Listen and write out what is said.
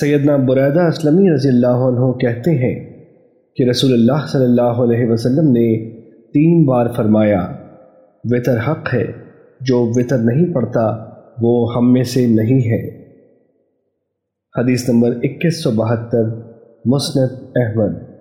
سیدنا بریدہ اسلمی رضی اللہ عنہ کہتے ہیں کہ رسول اللہ صلی اللہ علیہ وسلم نے تین بار فرمایا، وطر حق ہے، جو وطر نہیں پڑتا، وہ ہم میں سے نہیں ہے۔ حدیث نمبر اکیس سو بہتر، مسند احمد۔